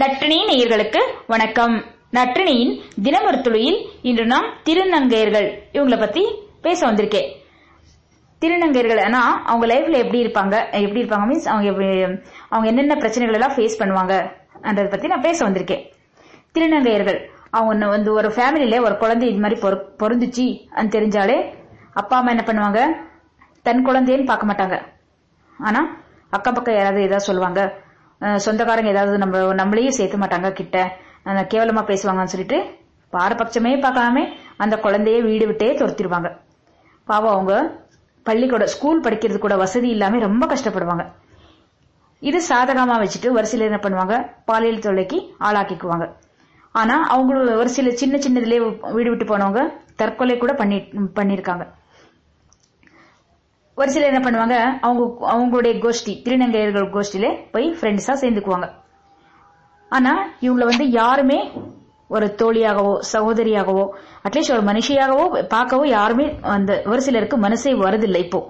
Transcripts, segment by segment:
நற்றினி நேயர்களுக்கு வணக்கம். நற்றினியின் தினமொரு துளியில் இன்று நாம் திருநங்கையர்கள். இவங்களை பத்தி பேச வந்திருக்கேன் திருநங்கையர்கள் ஆனா அவங்க லைஃப்ல எப்படி இருப்பாங்க? எப்படி இருப்பாங்க? மீன்ஸ் அவங்க எப்படி அவங்க என்னென்ன பிரச்சனைகள் எல்லாம் ஃபேஸ் பண்ணுவாங்கன்றதை பத்தி நான் பேச வந்திருக்கேன் திருநங்கையர்கள் அவங்க வந்து ஒரு ஃபேமிலியில ஒரு குழந்தை இது மாதிரி பொருந்துச்சு அது தெரிஞ்சாலே அப்பா அம்மா என்ன பண்ணுவாங்க? தன் குழந்தைன்னு பார்க்க மாட்டாங்க. ஆனா அக்கம் பக்கம் யாராவது ஏதாவது சொல்லுவாங்க. சொந்தக்காரங்க ஏதாவது நம்ம நம்மளையும் சேர்த்து மாட்டாங்க கிட்ட. கேவலமா பேசுவாங்கன்னு சொல்லிட்டு பாரபட்சமே பார்க்காம அந்த குழந்தைய வீடு விட்டே துரத்திடுவாங்க. பாவம் அவங்க பள்ளிக்கூட ஸ்கூல் படிக்கிறது கூட வசதி இல்லாம ரொம்ப கஷ்டப்படுவாங்க. இது சாதகமா வச்சுட்டு ஒரு சிலர் என்ன பண்ணுவாங்க? பாலியல் தொல்லைக்கு ஆளாக்கிக்குவாங்க. ஆனா அவங்களோட ஒரு சில சின்ன சின்னதுலயே வீடு விட்டு போனவங்க தற்கொலை கூட பண்ணி பண்ணிருக்காங்க. ஒரு சிலர் என்ன பண்ணுவாங்க அவங்க அவங்களுடைய கோஷ்டி திருநங்கையர்கள் கோஷ்டியில போய் ஃப்ரெண்ட்ஸா சேர்ந்துக்குவாங்க. ஆனா இவங்களை வந்து யாருமே ஒரு தோழியாகவோ சகோதரியாகவோ அட்லீஸ்ட் ஒரு மனுஷியாகவோ பார்க்கவோ யாருமே அந்த ஒரு சிலருக்கு மனசே வருதில்லை இப்போ.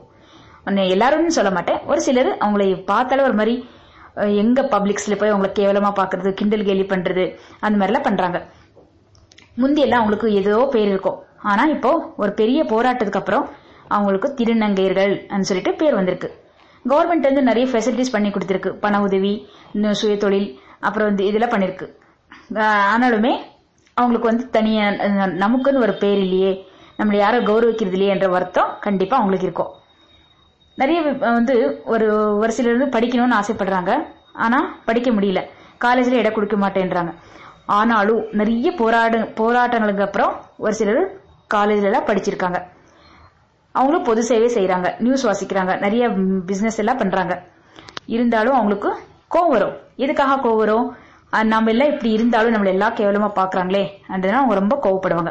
எல்லாரும் சொல்ல மாட்டேன். ஒரு சிலர் அவங்களை பார்த்தாலே ஒரு மாதிரி எங்க பப்ளிக்ஸ்ல போய் அவங்கள கேவலமா பாக்குறது கிண்டல் கேலி பண்றது அந்த மாதிரிலாம் பண்றாங்க. முந்தியெல்லாம் அவங்களுக்கு ஏதோ பேர் இருக்கும். ஆனா இப்போ ஒரு பெரிய போராட்டத்துக்கு அப்புறம் அவங்களுக்கு திருநங்கையர்கள் சொல்லிட்டு பேர் வந்திருக்கு. கவர்மெண்ட் வந்து நிறைய ஃபெசிலிட்டிஸ் பண்ணி கொடுத்துருக்கு. பண உதவி இன்னும் சுயதொழில் அப்புறம் வந்து இதெல்லாம் பண்ணிருக்கு. ஆனாலுமே அவங்களுக்கு வந்து தனியா நமக்குன்னு ஒரு பேர் இல்லையே. நம்மளை யாரும் கௌரவிக்கிறது இல்லையே என்ற வருத்தம் கண்டிப்பா அவங்களுக்கு இருக்கும். நிறைய வந்து ஒரு ஒரு சிலர் வந்து படிக்கணும்னு ஆசைப்படுறாங்க. ஆனா படிக்க முடியல. காலேஜ்ல இடம் கொடுக்க மாட்டேன்றாங்க. ஆனாலும் நிறைய போராட போராட்டங்களுக்கு அப்புறம் ஒரு சிலர் காலேஜ்ல எல்லாம் படிச்சிருக்காங்க. அவங்களும் பொது சேவை செய்யறாங்க நியூஸ் வாசிக்கிறாங்க. நிறைய பிசினஸ் எல்லாம் பண்றாங்க. இருந்தாலும் அவங்களுக்கு கோவம் வரும். எதுக்காக கோவம் வரும்? நம்ம எல்லாம் இப்படி இருந்தாலும் நம்மள எல்லாம் கேவலமா பாக்குறாங்களே அப்படின்னா அவங்க ரொம்ப கோவப்படுவாங்க.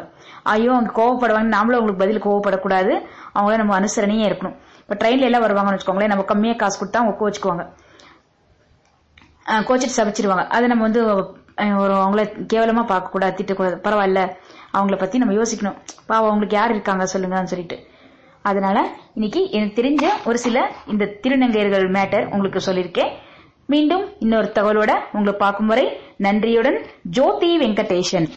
ஐயோ அவங்க கோவப்படுவாங்க. நாமளும் அவங்களுக்கு பதில் கோவப்படக்கூடாது. அவங்கள நம்ம அனுசரணையே இருக்கணும். இப்ப ட்ரெயின்ல எல்லாம் வருவாங்கன்னு வச்சுக்கோங்களேன். நம்ம கம்மியா காசு கொடுத்தா அவங்க கோச்சுக்குவாங்க கோச்சிட்டு சபிச்சிருவாங்க. அதை நம்ம வந்து ஒரு அவங்கள கேவலமா பார்க்க கூடாது திட்டக்கூடாது. பரவாயில்ல. அவங்கள பத்தி நம்ம யோசிக்கணும். பாவம் அவங்களுக்கு யார் இருக்காங்க சொல்லுங்கன்னு சொல்லிட்டு. அதனால இன்னைக்கு எனக்கு தெரிஞ்ச ஒரு சில இந்த திருநங்கையர்கள் மேட்டர் உங்களுக்கு சொல்லியிருக்கேன். மீண்டும் இன்னொரு தகவலோட உங்களை பார்க்கும் வரை நன்றியுடன் ஜோதி வெங்கடேஷன்